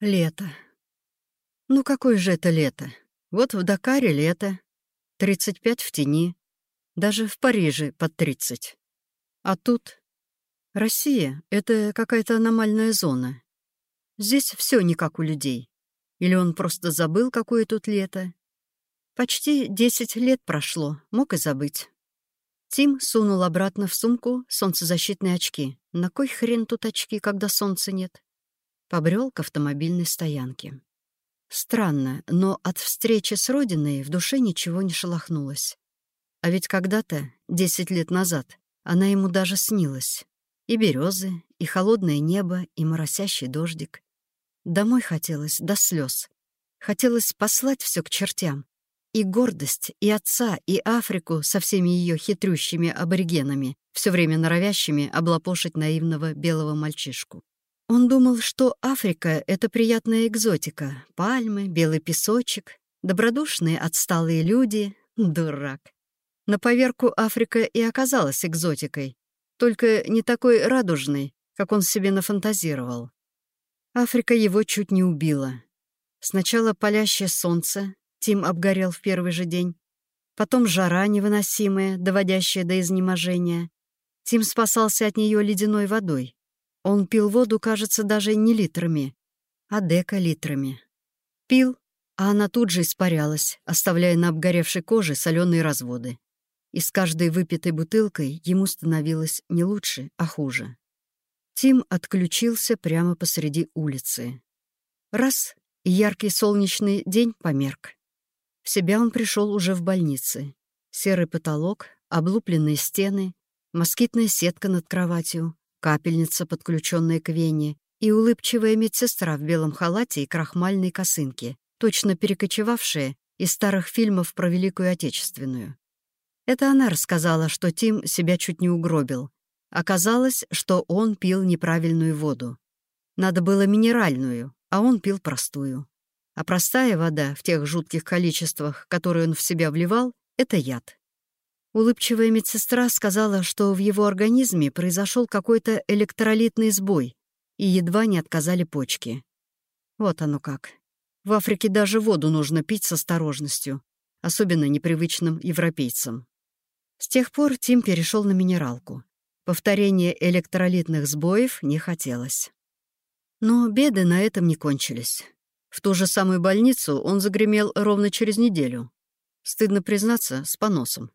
Лето. Ну какое же это лето? Вот в Дакаре лето. 35 в тени. Даже в Париже под 30. А тут... Россия — это какая-то аномальная зона. Здесь все не как у людей. Или он просто забыл, какое тут лето. Почти 10 лет прошло, мог и забыть. Тим сунул обратно в сумку солнцезащитные очки. На кой хрен тут очки, когда солнца нет? Побрел к автомобильной стоянке. Странно, но от встречи с Родиной в душе ничего не шелохнулось. А ведь когда-то, десять лет назад, она ему даже снилась. И березы, и холодное небо, и моросящий дождик. Домой хотелось до слез. Хотелось послать все к чертям. И гордость, и отца, и Африку со всеми ее хитрющими аборигенами, все время норовящими облапошить наивного белого мальчишку. Он думал, что Африка — это приятная экзотика. Пальмы, белый песочек, добродушные отсталые люди. Дурак. На поверку Африка и оказалась экзотикой, только не такой радужной, как он себе нафантазировал. Африка его чуть не убила. Сначала палящее солнце, Тим обгорел в первый же день, потом жара невыносимая, доводящая до изнеможения. Тим спасался от нее ледяной водой. Он пил воду, кажется, даже не литрами, а декалитрами. Пил, а она тут же испарялась, оставляя на обгоревшей коже соленые разводы. И с каждой выпитой бутылкой ему становилось не лучше, а хуже. Тим отключился прямо посреди улицы. Раз — и яркий солнечный день померк. В себя он пришел уже в больнице. Серый потолок, облупленные стены, москитная сетка над кроватью, капельница, подключенная к вене, и улыбчивая медсестра в белом халате и крахмальной косынке, точно перекочевавшая из старых фильмов про Великую Отечественную. Это она рассказала, что Тим себя чуть не угробил. Оказалось, что он пил неправильную воду. Надо было минеральную, а он пил простую. А простая вода в тех жутких количествах, которые он в себя вливал, — это яд. Улыбчивая медсестра сказала, что в его организме произошел какой-то электролитный сбой, и едва не отказали почки. Вот оно как. В Африке даже воду нужно пить с осторожностью, особенно непривычным европейцам. С тех пор Тим перешел на минералку. Повторение электролитных сбоев не хотелось. Но беды на этом не кончились. В ту же самую больницу он загремел ровно через неделю. Стыдно признаться, с поносом.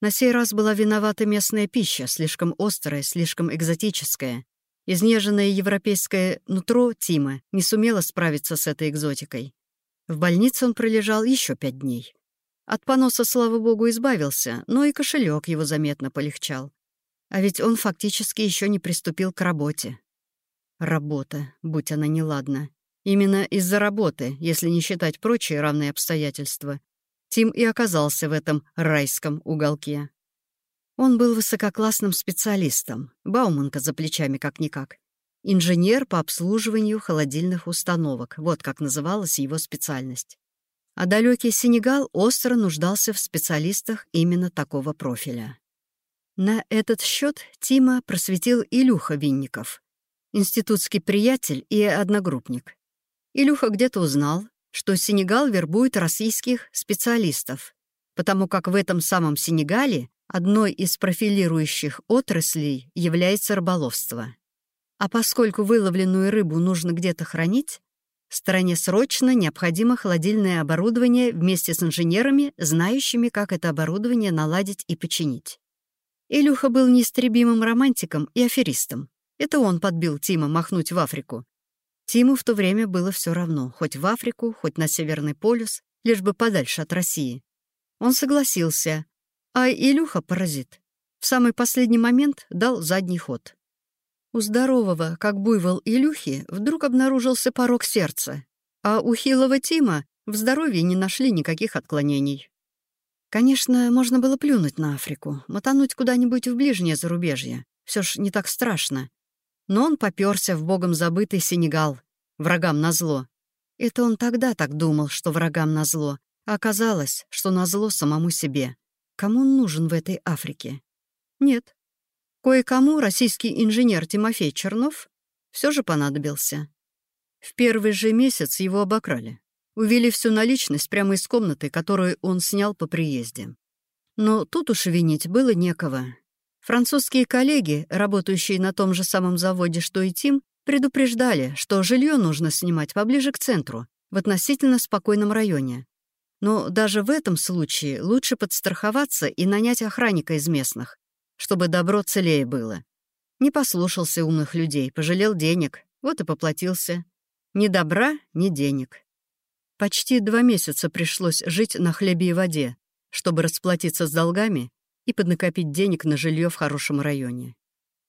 На сей раз была виновата местная пища, слишком острая, слишком экзотическая. Изнеженное европейское нутро Тима не сумело справиться с этой экзотикой. В больнице он пролежал еще пять дней. От поноса, слава богу, избавился, но и кошелек его заметно полегчал. А ведь он фактически еще не приступил к работе. Работа, будь она неладна. Именно из-за работы, если не считать прочие равные обстоятельства, Тим и оказался в этом райском уголке. Он был высококлассным специалистом, Бауманка за плечами как-никак. Инженер по обслуживанию холодильных установок, вот как называлась его специальность. А далекий Сенегал остро нуждался в специалистах именно такого профиля. На этот счет Тима просветил Илюха Винников, институтский приятель и одногруппник. Илюха где-то узнал, что Сенегал вербует российских специалистов, потому как в этом самом Сенегале одной из профилирующих отраслей является рыболовство. А поскольку выловленную рыбу нужно где-то хранить, стране срочно необходимо холодильное оборудование вместе с инженерами, знающими, как это оборудование наладить и починить. Илюха был неистребимым романтиком и аферистом. Это он подбил Тима махнуть в Африку, Тиму в то время было все равно, хоть в Африку, хоть на Северный полюс, лишь бы подальше от России. Он согласился, а Илюха, паразит, в самый последний момент дал задний ход. У здорового, как буйвол Илюхи, вдруг обнаружился порог сердца, а у хилого Тима в здоровье не нашли никаких отклонений. Конечно, можно было плюнуть на Африку, мотануть куда-нибудь в ближнее зарубежье. Все ж не так страшно. Но он попёрся в богом забытый Сенегал, врагам назло. Это он тогда так думал, что врагам назло, а оказалось, что назло самому себе. Кому он нужен в этой Африке? Нет. Кое-кому российский инженер Тимофей Чернов все же понадобился. В первый же месяц его обокрали. Увели всю наличность прямо из комнаты, которую он снял по приезде. Но тут уж винить было некого. Французские коллеги, работающие на том же самом заводе, что и Тим, предупреждали, что жилье нужно снимать поближе к центру, в относительно спокойном районе. Но даже в этом случае лучше подстраховаться и нанять охранника из местных, чтобы добро целее было. Не послушался умных людей, пожалел денег, вот и поплатился. Ни добра, ни денег. Почти два месяца пришлось жить на хлебе и воде, чтобы расплатиться с долгами и поднакопить денег на жилье в хорошем районе.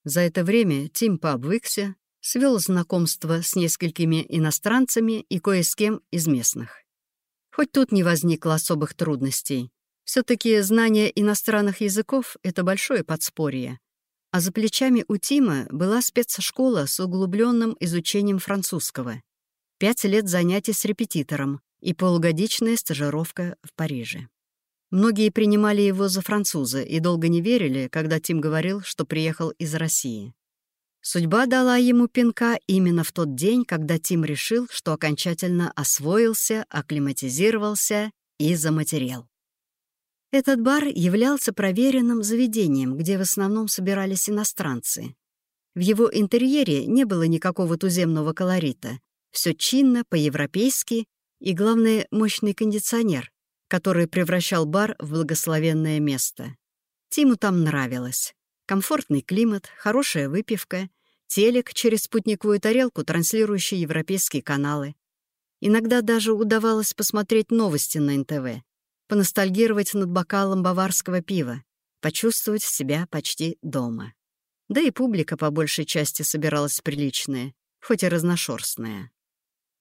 За это время Тим пообвыкся, свел знакомство с несколькими иностранцами и кое с кем из местных. Хоть тут не возникло особых трудностей. все таки знание иностранных языков — это большое подспорье. А за плечами у Тима была спецшкола с углубленным изучением французского, пять лет занятий с репетитором и полугодичная стажировка в Париже. Многие принимали его за француза и долго не верили, когда Тим говорил, что приехал из России. Судьба дала ему пинка именно в тот день, когда Тим решил, что окончательно освоился, акклиматизировался и заматерел. Этот бар являлся проверенным заведением, где в основном собирались иностранцы. В его интерьере не было никакого туземного колорита. Все чинно, по-европейски и, главное, мощный кондиционер, который превращал бар в благословенное место. Тиму там нравилось. Комфортный климат, хорошая выпивка, телек через спутниковую тарелку, транслирующий европейские каналы. Иногда даже удавалось посмотреть новости на НТВ, поностальгировать над бокалом баварского пива, почувствовать себя почти дома. Да и публика по большей части собиралась приличная, хоть и разношерстная.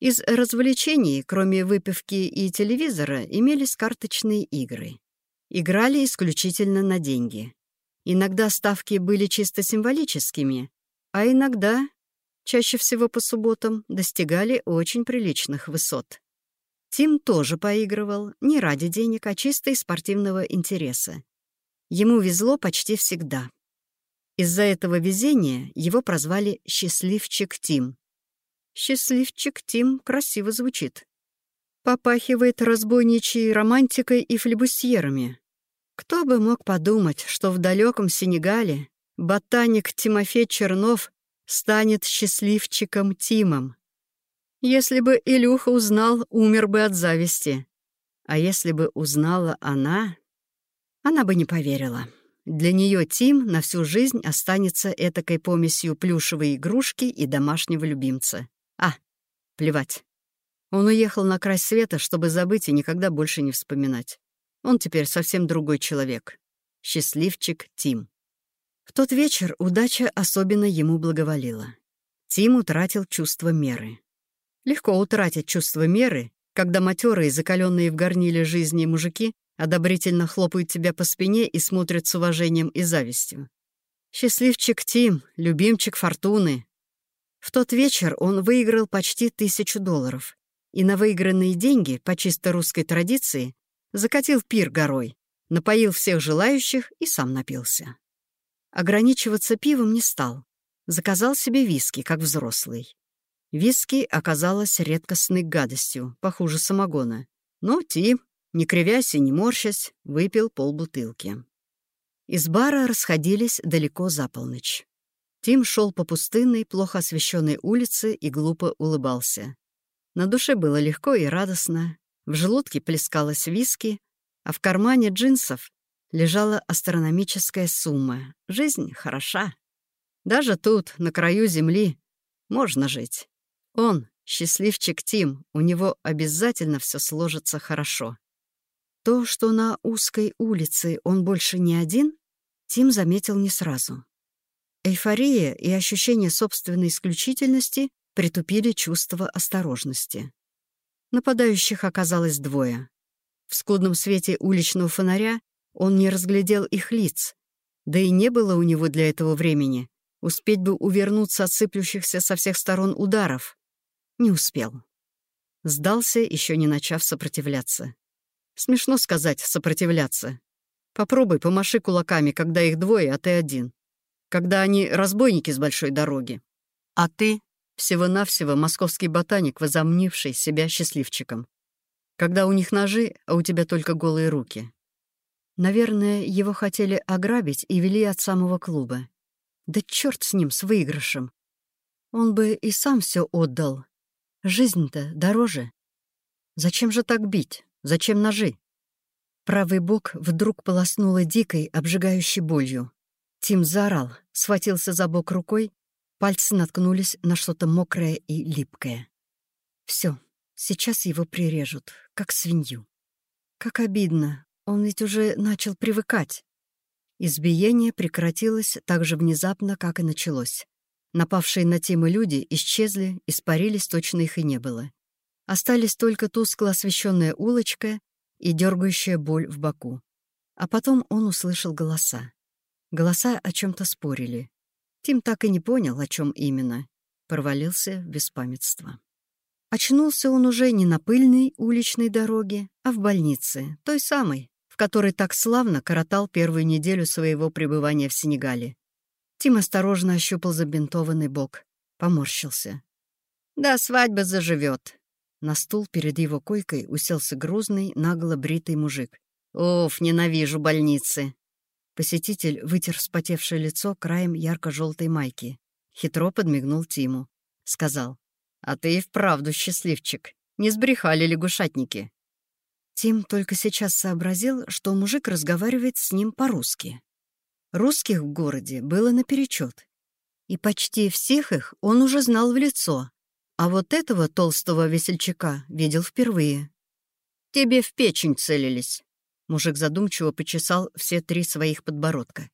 Из развлечений, кроме выпивки и телевизора, имелись карточные игры. Играли исключительно на деньги. Иногда ставки были чисто символическими, а иногда, чаще всего по субботам, достигали очень приличных высот. Тим тоже поигрывал, не ради денег, а чисто из спортивного интереса. Ему везло почти всегда. Из-за этого везения его прозвали «Счастливчик Тим», Счастливчик Тим красиво звучит. Попахивает разбойничьей романтикой и флебусьерами. Кто бы мог подумать, что в далеком Сенегале ботаник Тимофей Чернов станет счастливчиком Тимом. Если бы Илюха узнал, умер бы от зависти. А если бы узнала она, она бы не поверила. Для нее Тим на всю жизнь останется этакой помесью плюшевой игрушки и домашнего любимца. А, плевать. Он уехал на край света, чтобы забыть и никогда больше не вспоминать. Он теперь совсем другой человек. Счастливчик Тим. В тот вечер удача особенно ему благоволила. Тим утратил чувство меры. Легко утратить чувство меры, когда матерые, закаленные в горниле жизни мужики одобрительно хлопают тебя по спине и смотрят с уважением и завистью. Счастливчик Тим, любимчик фортуны, в тот вечер он выиграл почти тысячу долларов. И на выигранные деньги, по чисто русской традиции, закатил пир горой, напоил всех желающих и сам напился. Ограничиваться пивом не стал. Заказал себе виски, как взрослый. Виски оказалось редкостной гадостью, похуже самогона. Но Тим, не кривясь и не морщась, выпил полбутылки. Из бара расходились далеко за полночь. Тим шел по пустынной, плохо освещенной улице и глупо улыбался. На душе было легко и радостно, в желудке плескалось виски, а в кармане джинсов лежала астрономическая сумма. Жизнь хороша. Даже тут, на краю земли, можно жить. Он, счастливчик Тим, у него обязательно все сложится хорошо. То, что на узкой улице он больше не один, Тим заметил не сразу. Эйфория и ощущение собственной исключительности притупили чувство осторожности. Нападающих оказалось двое. В скудном свете уличного фонаря он не разглядел их лиц, да и не было у него для этого времени. Успеть бы увернуться от сыплющихся со всех сторон ударов. Не успел. Сдался, еще не начав сопротивляться. Смешно сказать «сопротивляться». Попробуй, помаши кулаками, когда их двое, а ты один когда они разбойники с большой дороги. А ты Всего-навсего московский ботаник, возомнивший себя счастливчиком. Когда у них ножи, а у тебя только голые руки. Наверное, его хотели ограбить и вели от самого клуба. Да черт с ним, с выигрышем. Он бы и сам все отдал. Жизнь-то дороже. Зачем же так бить? Зачем ножи? Правый бок вдруг полоснуло дикой, обжигающей болью. Тим заорал, схватился за бок рукой, пальцы наткнулись на что-то мокрое и липкое. Все, сейчас его прирежут, как свинью. Как обидно, он ведь уже начал привыкать. Избиение прекратилось так же внезапно, как и началось. Напавшие на Тима люди исчезли, испарились, точно их и не было. Остались только тускло освещенная улочка и дергающая боль в боку. А потом он услышал голоса. Голоса о чем то спорили. Тим так и не понял, о чем именно. Провалился в беспамятство. Очнулся он уже не на пыльной уличной дороге, а в больнице, той самой, который так славно коротал первую неделю своего пребывания в Сенегале. Тим осторожно ощупал забинтованный бок, поморщился. «Да, свадьба заживет. На стул перед его койкой уселся грузный, нагло бритый мужик. «Уф, ненавижу больницы!» Посетитель вытер вспотевшее лицо краем ярко-желтой майки. Хитро подмигнул Тиму. Сказал. «А ты и вправду счастливчик. Не сбрехали лягушатники?» Тим только сейчас сообразил, что мужик разговаривает с ним по-русски. Русских в городе было наперечет. И почти всех их он уже знал в лицо. А вот этого толстого весельчака видел впервые. «Тебе в печень целились», — мужик задумчиво почесал все три своих подбородка.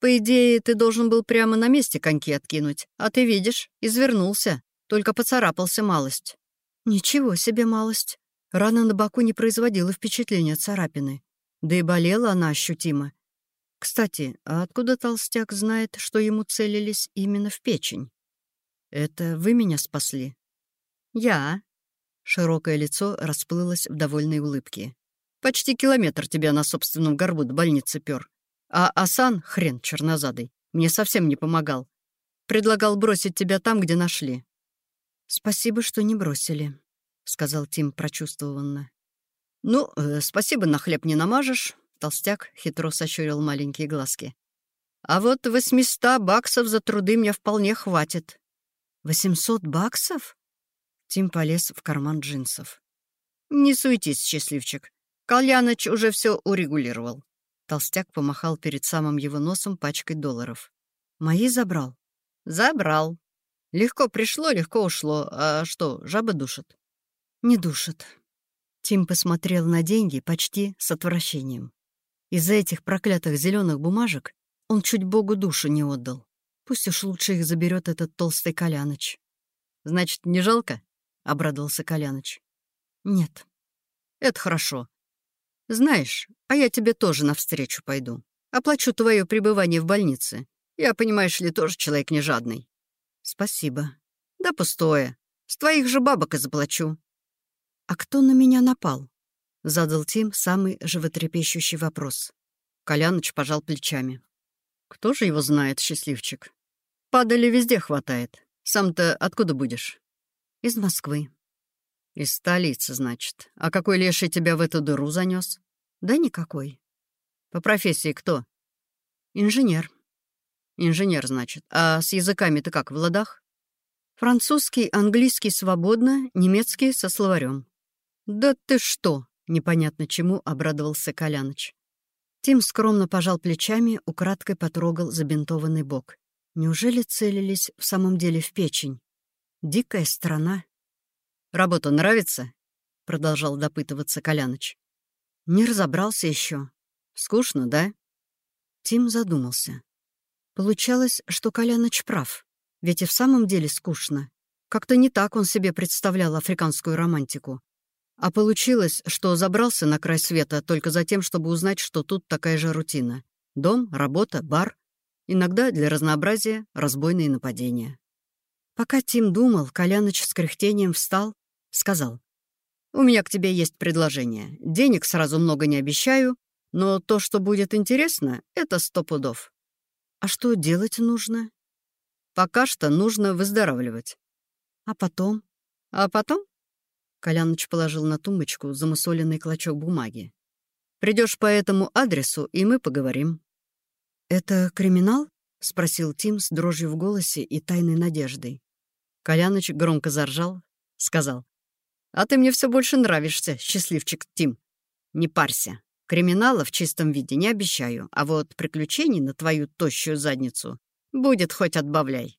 «По идее, ты должен был прямо на месте коньки откинуть, а ты видишь, извернулся, только поцарапался малость». «Ничего себе малость. Рана на боку не производила впечатления царапины. Да и болела она ощутимо. Кстати, а откуда толстяк знает, что ему целились именно в печень? Это вы меня спасли? Я. Широкое лицо расплылось в довольной улыбке. Почти километр тебя на собственном горбу до больницы пёр. А Асан, хрен чернозадый, мне совсем не помогал. Предлагал бросить тебя там, где нашли. Спасибо, что не бросили. — сказал Тим прочувствованно. «Ну, э, спасибо, на хлеб не намажешь», — толстяк хитро сощурил маленькие глазки. «А вот восьмиста баксов за труды мне вполне хватит». «Восемьсот баксов?» Тим полез в карман джинсов. «Не суетись, счастливчик. Кальяныч уже все урегулировал». Толстяк помахал перед самым его носом пачкой долларов. «Мои забрал?» «Забрал. Легко пришло, легко ушло. А что, жаба душит?» Не душит. Тим посмотрел на деньги почти с отвращением. Из-за этих проклятых зеленых бумажек он чуть Богу душу не отдал. Пусть уж лучше их заберет этот толстый Коляныч. «Значит, не жалко?» — обрадовался Коляныч. «Нет». «Это хорошо. Знаешь, а я тебе тоже навстречу пойду. Оплачу твое пребывание в больнице. Я, понимаешь ли, тоже человек не жадный». «Спасибо». «Да пустое. С твоих же бабок и заплачу. «А кто на меня напал?» — задал Тим самый животрепещущий вопрос. Коляныч пожал плечами. «Кто же его знает, счастливчик? Падали везде хватает. Сам-то откуда будешь?» «Из Москвы». «Из столицы, значит. А какой леший тебя в эту дыру занес? «Да никакой». «По профессии кто?» «Инженер». «Инженер, значит. А с языками ты как, в ладах?» «Французский, английский свободно, немецкий со словарем. «Да ты что!» — непонятно чему обрадовался Коляныч. Тим скромно пожал плечами, украдкой потрогал забинтованный бок. Неужели целились в самом деле в печень? Дикая страна. «Работа нравится?» — продолжал допытываться Коляныч. «Не разобрался еще. Скучно, да?» Тим задумался. Получалось, что Коляныч прав. Ведь и в самом деле скучно. Как-то не так он себе представлял африканскую романтику. А получилось, что забрался на край света только за тем, чтобы узнать, что тут такая же рутина. Дом, работа, бар. Иногда для разнообразия разбойные нападения. Пока Тим думал, Коляныч с кряхтением встал, сказал. «У меня к тебе есть предложение. Денег сразу много не обещаю, но то, что будет интересно, это сто пудов». «А что делать нужно?» «Пока что нужно выздоравливать. А потом? А потом? Коляныч положил на тумбочку замусоленный клочок бумаги. Придешь по этому адресу, и мы поговорим. Это криминал? — спросил Тим с дрожью в голосе и тайной надеждой. Коляныч громко заржал, сказал. «А ты мне все больше нравишься, счастливчик Тим. Не парься. Криминала в чистом виде не обещаю, а вот приключений на твою тощую задницу будет хоть отбавляй».